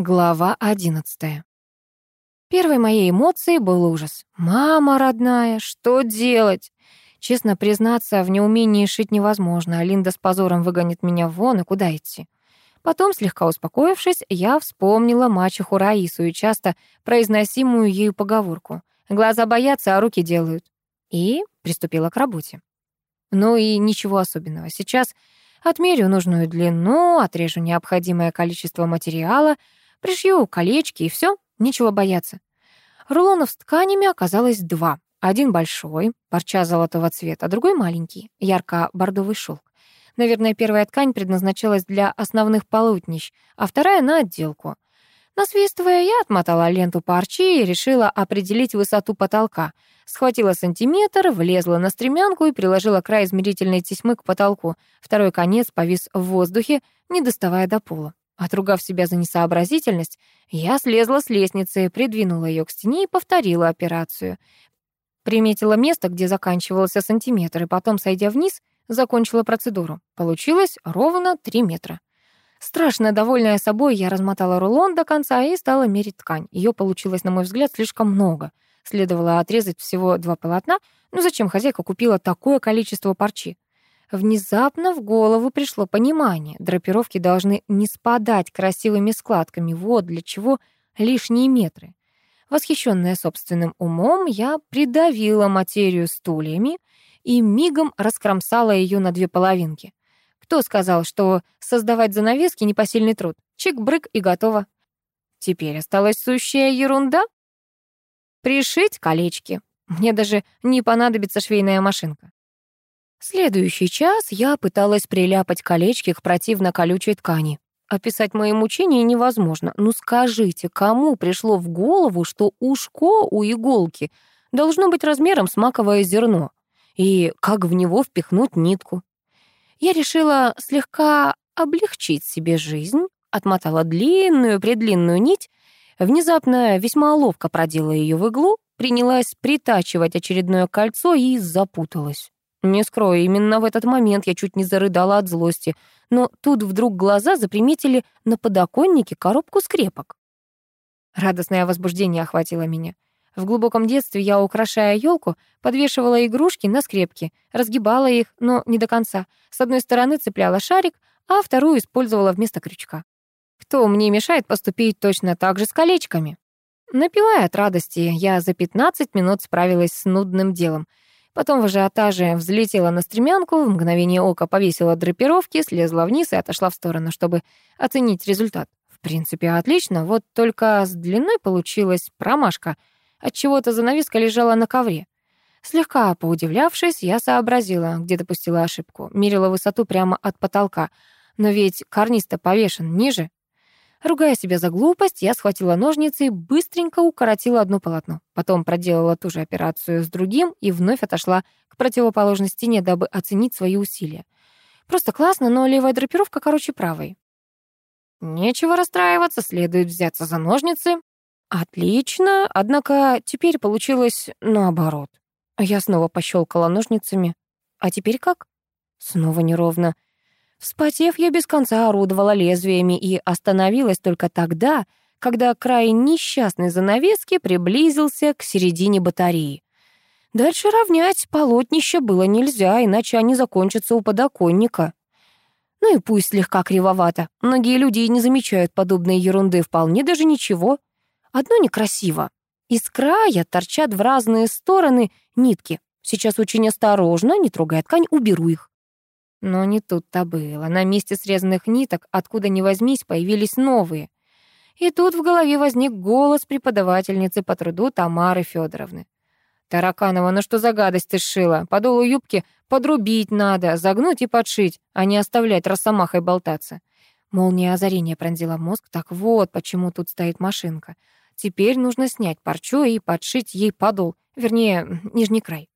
Глава одиннадцатая. Первой моей эмоцией был ужас. «Мама родная, что делать?» Честно признаться, в неумении шить невозможно, а Линда с позором выгонит меня вон, и куда идти? Потом, слегка успокоившись, я вспомнила мачеху Раису и часто произносимую ею поговорку. «Глаза боятся, а руки делают». И приступила к работе. Ну и ничего особенного. Сейчас отмерю нужную длину, отрежу необходимое количество материала — Пришью колечки и все, нечего бояться. Рулонов с тканями оказалось два. Один большой, парча золотого цвета, а другой маленький, ярко-бордовый шелк. Наверное, первая ткань предназначалась для основных полотнищ, а вторая — на отделку. Насвистывая, я отмотала ленту парчи и решила определить высоту потолка. Схватила сантиметр, влезла на стремянку и приложила край измерительной тесьмы к потолку. Второй конец повис в воздухе, не доставая до пола. Отругав себя за несообразительность, я слезла с лестницы, придвинула ее к стене и повторила операцию. Приметила место, где заканчивался сантиметр, и потом, сойдя вниз, закончила процедуру. Получилось ровно 3 метра. Страшно довольная собой, я размотала рулон до конца и стала мерить ткань. Ее получилось, на мой взгляд, слишком много. Следовало отрезать всего два полотна. Ну зачем хозяйка купила такое количество парчи? Внезапно в голову пришло понимание. Драпировки должны не спадать красивыми складками. Вот для чего лишние метры. Восхищенная собственным умом, я придавила материю стульями и мигом раскромсала ее на две половинки. Кто сказал, что создавать занавески — непосильный труд? Чик-брык и готово. Теперь осталась сущая ерунда. Пришить колечки. Мне даже не понадобится швейная машинка. Следующий час я пыталась приляпать колечки к противно колючей ткани. Описать мои мучения невозможно. Ну скажите, кому пришло в голову, что ушко у иголки должно быть размером с маковое зерно? И как в него впихнуть нитку? Я решила слегка облегчить себе жизнь, отмотала длинную-предлинную нить, внезапно весьма ловко продела ее в иглу, принялась притачивать очередное кольцо и запуталась. Не скрою, именно в этот момент я чуть не зарыдала от злости, но тут вдруг глаза заприметили на подоконнике коробку скрепок. Радостное возбуждение охватило меня. В глубоком детстве я, украшая елку, подвешивала игрушки на скрепки, разгибала их, но не до конца. С одной стороны цепляла шарик, а вторую использовала вместо крючка. Кто мне мешает поступить точно так же с колечками? Напивая от радости, я за 15 минут справилась с нудным делом — Потом в ажиотаже взлетела на стремянку, в мгновение ока повесила драпировки, слезла вниз и отошла в сторону, чтобы оценить результат. В принципе, отлично, вот только с длиной получилась промашка. Отчего-то занавеска лежала на ковре. Слегка поудивлявшись, я сообразила, где допустила ошибку. Мерила высоту прямо от потолка. Но ведь карниз-то повешен ниже. Ругая себя за глупость, я схватила ножницы и быстренько укоротила одно полотно. Потом проделала ту же операцию с другим и вновь отошла к противоположной стене, дабы оценить свои усилия. Просто классно, но левая драпировка короче правой. Нечего расстраиваться, следует взяться за ножницы. Отлично, однако теперь получилось наоборот. Я снова пощелкала ножницами. А теперь как? Снова неровно. Вспотев, я без конца орудовала лезвиями и остановилась только тогда, когда край несчастной занавески приблизился к середине батареи. Дальше равнять полотнище было нельзя, иначе они закончатся у подоконника. Ну и пусть слегка кривовато. Многие люди и не замечают подобной ерунды, вполне даже ничего. Одно некрасиво. Из края торчат в разные стороны нитки. Сейчас очень осторожно, не трогая ткань, уберу их. Но не тут-то было. На месте срезанных ниток, откуда ни возьмись, появились новые. И тут в голове возник голос преподавательницы по труду Тамары Федоровны. «Тараканова, ну что за гадость ты сшила? Подолу юбки подрубить надо, загнуть и подшить, а не оставлять росомахой болтаться». Молния озарения пронзила мозг. Так вот, почему тут стоит машинка. Теперь нужно снять парчу и подшить ей подол, вернее, нижний край.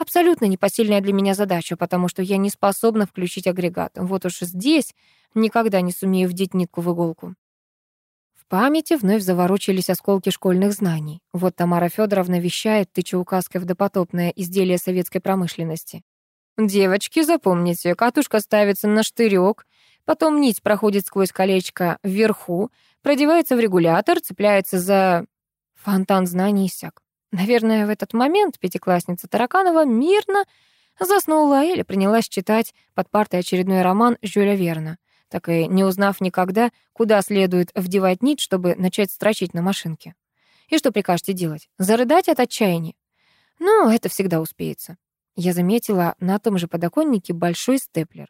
Абсолютно непосильная для меня задача, потому что я не способна включить агрегат. Вот уж здесь никогда не сумею вдеть нитку в иголку. В памяти вновь заворочились осколки школьных знаний. Вот Тамара Федоровна вещает, тыча указкой в допотопное изделие советской промышленности. «Девочки, запомните, катушка ставится на штырек, Потом нить проходит сквозь колечко вверху, продевается в регулятор, цепляется за... Фонтан знаний иссяк. Наверное, в этот момент пятиклассница Тараканова мирно заснула или принялась читать под партой очередной роман Жюля Верна, так и не узнав никогда, куда следует вдевать нить, чтобы начать строчить на машинке. И что прикажете делать? Зарыдать от отчаяния? Ну, это всегда успеется. Я заметила на том же подоконнике большой степлер.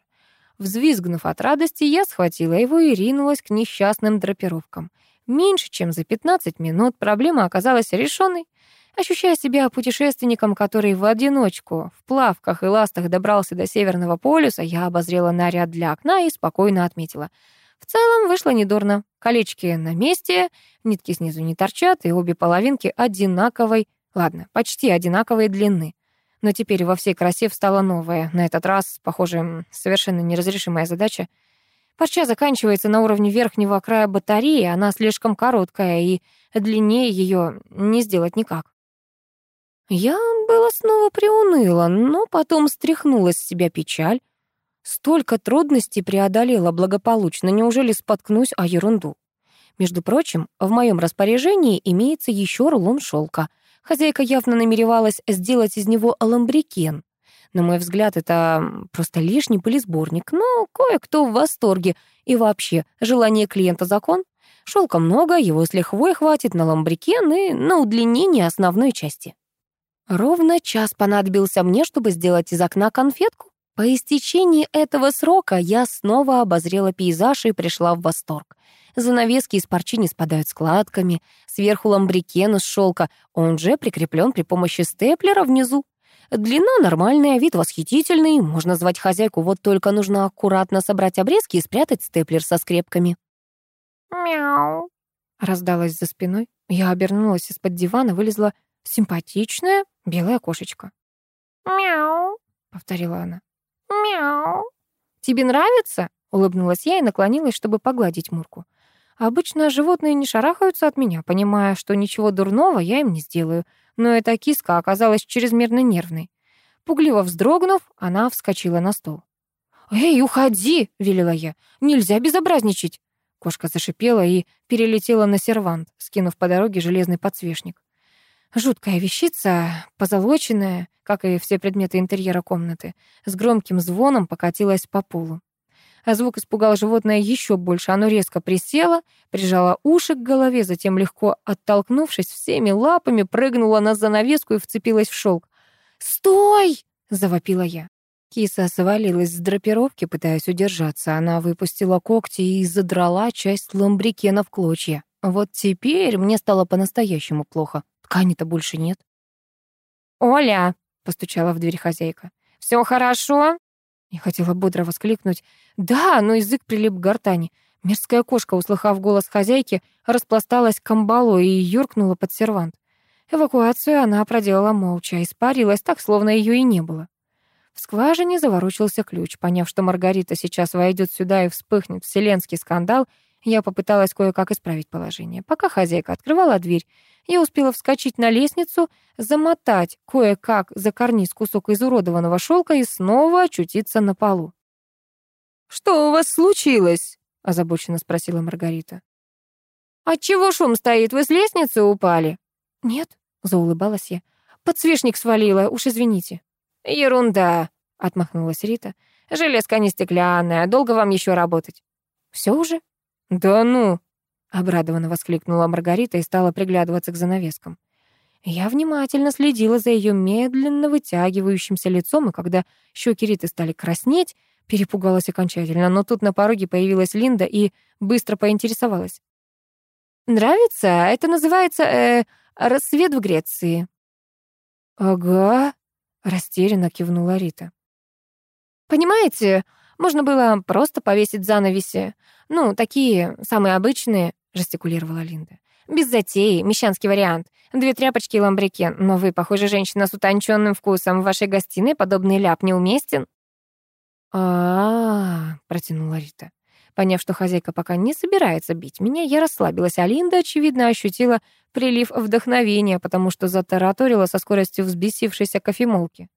Взвизгнув от радости, я схватила его и ринулась к несчастным драпировкам. Меньше чем за 15 минут проблема оказалась решенной. Ощущая себя путешественником, который в одиночку, в плавках и ластах добрался до Северного полюса, я обозрела наряд для окна и спокойно отметила. В целом вышло недурно. Колечки на месте, нитки снизу не торчат, и обе половинки одинаковой, ладно, почти одинаковой длины. Но теперь во всей красе встала новая, на этот раз, похоже, совершенно неразрешимая задача. Парча заканчивается на уровне верхнего края батареи, она слишком короткая, и длиннее ее не сделать никак. Я было снова приуныла, но потом стряхнула с себя печаль. Столько трудностей преодолела благополучно, неужели споткнусь о ерунду? Между прочим, в моем распоряжении имеется еще рулон шелка. Хозяйка явно намеревалась сделать из него аламбрикен. На мой взгляд, это просто лишний пылесборник, но кое-кто в восторге. И вообще, желание клиента закон. Шелка много, его с лихвой хватит на ламбрикен и на удлинение основной части. Ровно час понадобился мне, чтобы сделать из окна конфетку. По истечении этого срока я снова обозрела пейзаж и пришла в восторг. Занавески из парчи не спадают складками, сверху ламбрикен из шелка, он же прикреплен при помощи степлера внизу. Длина нормальная, вид восхитительный, можно звать хозяйку, вот только нужно аккуратно собрать обрезки и спрятать степлер со скрепками. «Мяу», — раздалась за спиной. Я обернулась из-под дивана, вылезла симпатичная белая кошечка. «Мяу», — повторила она. «Мяу». «Тебе нравится?» — улыбнулась я и наклонилась, чтобы погладить Мурку. Обычно животные не шарахаются от меня, понимая, что ничего дурного я им не сделаю, но эта киска оказалась чрезмерно нервной. Пугливо вздрогнув, она вскочила на стол. «Эй, уходи!» — велела я. «Нельзя безобразничать!» Кошка зашипела и перелетела на сервант, скинув по дороге железный подсвечник. Жуткая вещица, позолоченная, как и все предметы интерьера комнаты, с громким звоном покатилась по полу. А звук испугал животное еще больше. Оно резко присело, прижало уши к голове, затем, легко оттолкнувшись всеми лапами, прыгнуло на занавеску и вцепилось в шелк. «Стой!» — завопила я. Киса свалилась с драпировки, пытаясь удержаться. Она выпустила когти и задрала часть ламбрикена в клочья. Вот теперь мне стало по-настоящему плохо. Ткани-то больше нет. «Оля!» — постучала в дверь хозяйка. «Все хорошо?» Я хотела бодро воскликнуть. «Да!» но язык прилип к гортани. Мерзкая кошка, услыхав голос хозяйки, распласталась камбалой и юркнула под сервант. Эвакуацию она проделала молча, испарилась так, словно ее и не было. В скважине заворочился ключ. Поняв, что Маргарита сейчас войдет сюда и вспыхнет вселенский скандал, я попыталась кое-как исправить положение. Пока хозяйка открывала дверь, я успела вскочить на лестницу, замотать кое-как за карниз кусок изуродованного шелка и снова очутиться на полу. «Что у вас случилось?» — озабоченно спросила Маргарита. «Отчего шум стоит? Вы с лестницы упали?» «Нет», — заулыбалась я. «Подсвечник свалила, уж извините». «Ерунда», — отмахнулась Рита. «Железка не стеклянная, долго вам еще работать?» «Все уже?» «Да ну!» — обрадованно воскликнула Маргарита и стала приглядываться к занавескам. Я внимательно следила за ее медленно вытягивающимся лицом, и когда щеки Риты стали краснеть, перепугалась окончательно. Но тут на пороге появилась Линда и быстро поинтересовалась. «Нравится? Это называется э, «Рассвет в Греции». «Ага», — растерянно кивнула Рита. «Понимаете, можно было просто повесить занавеси. Ну, такие, самые обычные, жестикулировала Линда. Без затеи, мещанский вариант. Две тряпочки и ламбрикен. Но вы, похоже, женщина с утонченным вкусом. В вашей гостиной подобный ляп неуместен. А, -а, протянула Рита. Поняв, что хозяйка пока не собирается бить меня, я расслабилась, а Линда, очевидно, ощутила прилив вдохновения, потому что затараторила со скоростью взбесившейся кофемолки.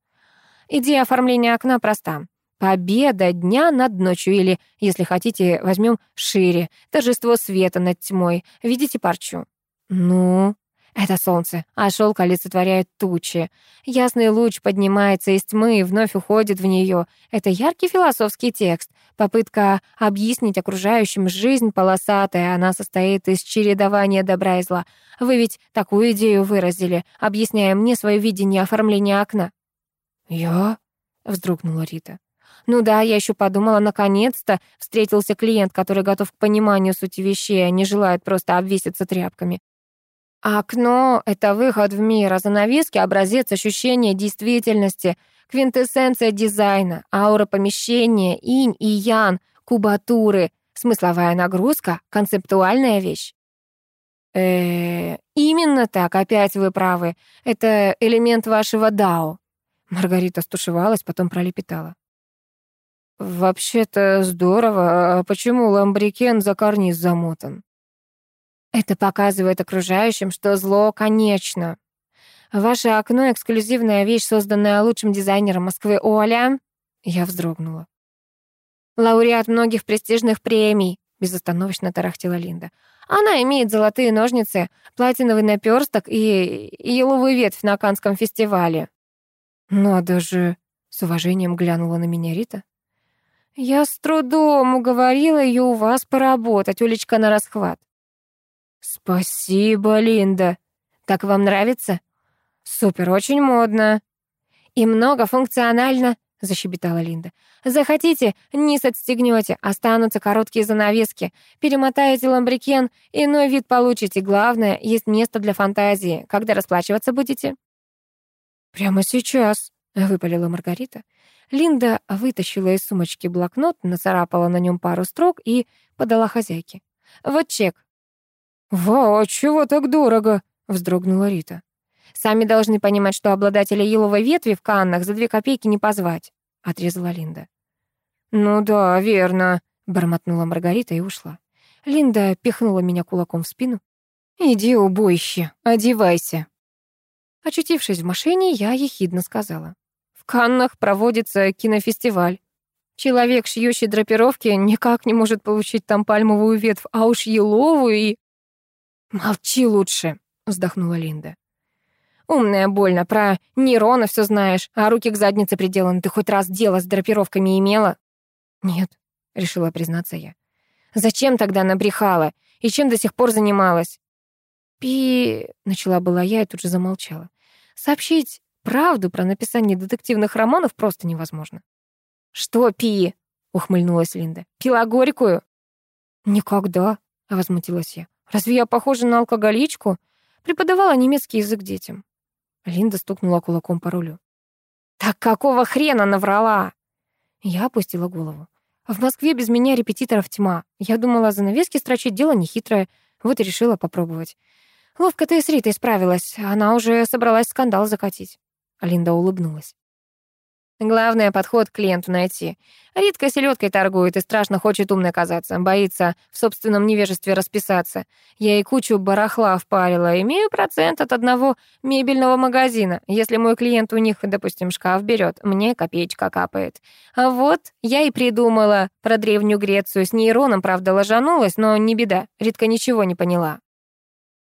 Идея оформления окна проста. Победа дня над ночью, или, если хотите, возьмем шире. Торжество света над тьмой. Видите парчу? Ну, это солнце, а шелк олицетворяет тучи. Ясный луч поднимается из тьмы и вновь уходит в нее. Это яркий философский текст. Попытка объяснить окружающим жизнь полосатая. Она состоит из чередования добра и зла. Вы ведь такую идею выразили, объясняя мне свое видение оформления окна. «Я?» — вздрогнула Рита. «Ну да, я еще подумала, наконец-то встретился клиент, который готов к пониманию сути вещей, а не желает просто обвеситься тряпками. Окно — это выход в мир, а занавески — образец ощущения действительности, квинтэссенция дизайна, аура помещения, инь и ян, кубатуры, смысловая нагрузка, концептуальная вещь. э именно так, опять вы правы. Это элемент вашего дао. Маргарита стушевалась, потом пролепетала. «Вообще-то здорово. А почему ламбрикен за карниз замотан?» «Это показывает окружающим, что зло конечно. Ваше окно — эксклюзивная вещь, созданная лучшим дизайнером Москвы Оля». Я вздрогнула. «Лауреат многих престижных премий», — безостановочно тарахтела Линда. «Она имеет золотые ножницы, платиновый наперсток и, еловую ветвь на Канском фестивале». «Надо же!» — с уважением глянула на меня Рита. «Я с трудом уговорила ее у вас поработать, уличка на расхват». «Спасибо, Линда. Так вам нравится?» «Супер, очень модно». «И многофункционально», — защебетала Линда. «Захотите, низ отстегнете, останутся короткие занавески. Перемотаете ламбрикен, иной вид получите. Главное, есть место для фантазии. Когда расплачиваться будете?» «Прямо сейчас», — выпалила Маргарита. Линда вытащила из сумочки блокнот, нацарапала на нем пару строк и подала хозяйке. «Вот чек». «Вау, чего так дорого?» — вздрогнула Рита. «Сами должны понимать, что обладателя еловой ветви в Каннах за две копейки не позвать», — отрезала Линда. «Ну да, верно», — бормотнула Маргарита и ушла. Линда пихнула меня кулаком в спину. «Иди, убойще, одевайся». Очутившись в машине, я ехидно сказала. В Каннах проводится кинофестиваль. Человек, шьющий драпировки, никак не может получить там пальмовую ветвь, а уж еловую и... «Молчи лучше», — вздохнула Линда. «Умная больно, про нейроны все знаешь, а руки к заднице приделаны. Ты хоть раз дело с драпировками имела?» «Нет», — решила признаться я. «Зачем тогда набрехала? И чем до сих пор занималась?» «Пи...» — начала была я и тут же замолчала. Сообщить правду про написание детективных романов просто невозможно. «Что пи?» — ухмыльнулась Линда. «Пила горькую?» «Никогда», — возмутилась я. «Разве я похожа на алкоголичку?» Преподавала немецкий язык детям. Линда стукнула кулаком по рулю. «Так какого хрена наврала?» Я опустила голову. В Москве без меня репетиторов тьма. Я думала, занавески строчить дело нехитрое, вот и решила попробовать. Ловко ты с Ритой справилась. Она уже собралась скандал закатить. Линда улыбнулась. Главное, подход к клиенту найти. Ритка селедкой торгует и страшно хочет умной казаться, боится в собственном невежестве расписаться. Я ей кучу барахла впарила, имею процент от одного мебельного магазина. Если мой клиент у них, допустим, шкаф берет, мне копеечка капает. А вот я и придумала про Древнюю Грецию. С нейроном, правда, ложанулась, но не беда. Ритка ничего не поняла.